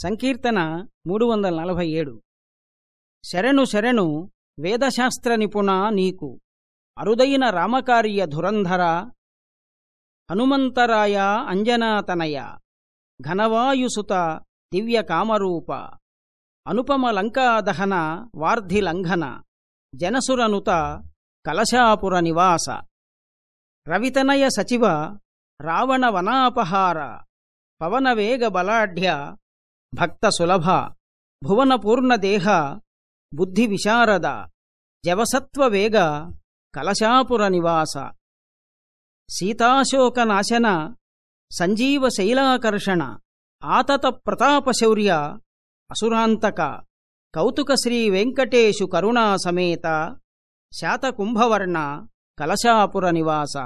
సంకీర్తన మూడు వందల నలభై ఏడు. శరణు శరణు వేదశాస్త్ర నిపుణ నీకు అరుదైన రామకార్య ధురంధర హనుమంతరాయ అంజనాతనయ ఘనవాయుసుత దివ్య కామరూప అనుపమ లంకాదహన వార్ధిలంఘన జనసురనుత కలశాపుర నివాస రవితనయ సచివ రావణ వనాపహార పవనవేగ బలాఢ్య భక్త సులభ భువనపూర్ణదేహ బుద్ధి విశారద జవసత్వవేగ కలశాపుర నివాస సీతాశోకనాశన సంజీవశైలాకర్షణ ఆతత ప్రతాపశౌర్య అసురాంతక కౌతుక వెంకటేశు కరుణా సమేత శాతకుంభవర్ణ కలశాపుర నివాస